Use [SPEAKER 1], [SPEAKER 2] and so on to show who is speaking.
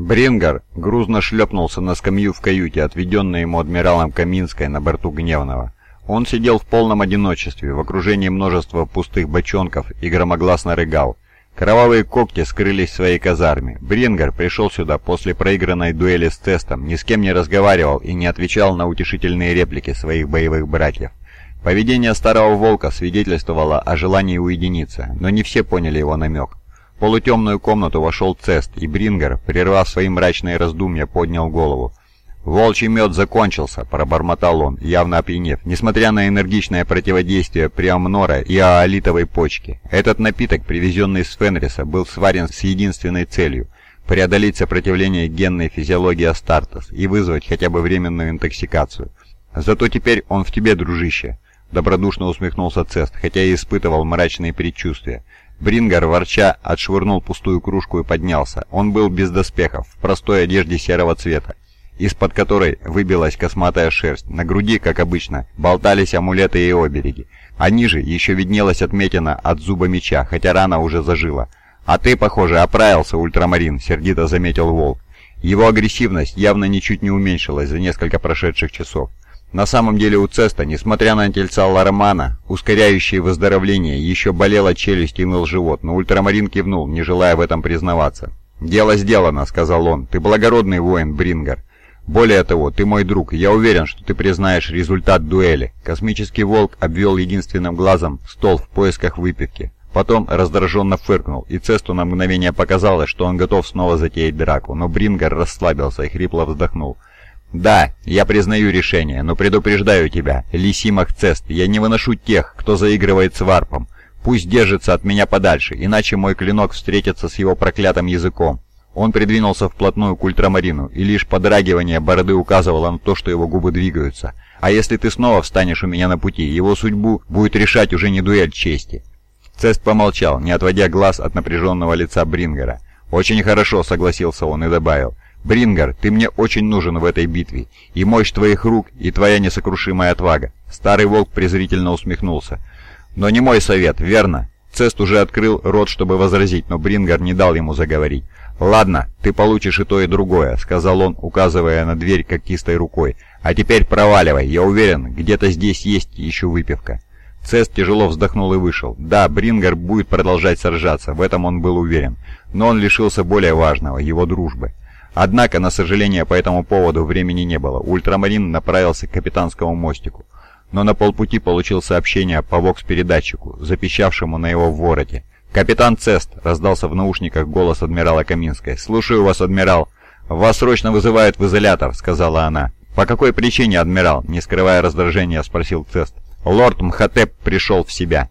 [SPEAKER 1] Брингер грузно шлепнулся на скамью в каюте, отведенной ему адмиралом Каминской на борту Гневного. Он сидел в полном одиночестве, в окружении множества пустых бочонков и громогласно рыгал. Кровавые когти скрылись в своей казарме. Брингер пришел сюда после проигранной дуэли с тестом, ни с кем не разговаривал и не отвечал на утешительные реплики своих боевых братьев. Поведение старого волка свидетельствовало о желании уединиться, но не все поняли его намек. Полутемную комнату вошел Цест, и Брингер, прервав свои мрачные раздумья, поднял голову. «Волчий мед закончился», — пробормотал он, явно опьянев, несмотря на энергичное противодействие Приамнора и аолитовой почки. Этот напиток, привезенный с Фенриса, был сварен с единственной целью — преодолеть сопротивление генной физиологии Астартес и вызвать хотя бы временную интоксикацию. «Зато теперь он в тебе, дружище», — добродушно усмехнулся Цест, хотя и испытывал мрачные предчувствия. Брингер, ворча, отшвырнул пустую кружку и поднялся. Он был без доспехов, в простой одежде серого цвета, из-под которой выбилась косматая шерсть. На груди, как обычно, болтались амулеты и обереги. А ниже еще виднелась отметина от зуба меча, хотя рана уже зажила. «А ты, похоже, оправился, ультрамарин», — сердито заметил Волк. Его агрессивность явно ничуть не уменьшилась за несколько прошедших часов. На самом деле у Цеста, несмотря на тельца Лармана, ускоряющие выздоровление, еще болела челюсть и ныл живот, но ультрамарин кивнул, не желая в этом признаваться. «Дело сделано», — сказал он. «Ты благородный воин, Брингер. Более того, ты мой друг, я уверен, что ты признаешь результат дуэли». Космический волк обвел единственным глазом стол в поисках выпивки. Потом раздраженно фыркнул, и Цесту на мгновение показалось, что он готов снова затеять драку, но Брингер расслабился и хрипло вздохнул. «Да, я признаю решение, но предупреждаю тебя, Лисимах Цест, я не выношу тех, кто заигрывает с варпом. Пусть держится от меня подальше, иначе мой клинок встретится с его проклятым языком». Он придвинулся вплотную к ультрамарину, и лишь подрагивание бороды указывало на то, что его губы двигаются. «А если ты снова встанешь у меня на пути, его судьбу будет решать уже не дуэль чести». Цест помолчал, не отводя глаз от напряженного лица Брингера. «Очень хорошо», — согласился он и добавил. «Брингер, ты мне очень нужен в этой битве, и мощь твоих рук, и твоя несокрушимая отвага». Старый волк презрительно усмехнулся. «Но не мой совет, верно?» Цест уже открыл рот, чтобы возразить, но Брингер не дал ему заговорить. «Ладно, ты получишь и то, и другое», — сказал он, указывая на дверь когтистой рукой. «А теперь проваливай, я уверен, где-то здесь есть еще выпивка». Цест тяжело вздохнул и вышел. Да, Брингер будет продолжать сражаться, в этом он был уверен. Но он лишился более важного, его дружбы. Однако, на сожаление, по этому поводу времени не было. Ультрамарин направился к капитанскому мостику, но на полпути получил сообщение по вокс-передатчику, запищавшему на его вороте. «Капитан Цест!» — раздался в наушниках голос адмирала Каминской. «Слушаю вас, адмирал!» «Вас срочно вызывают в изолятор», — сказала она. «По какой причине, адмирал?» — не скрывая раздражения, спросил Цест. «Лорд Мхотеп пришел в себя».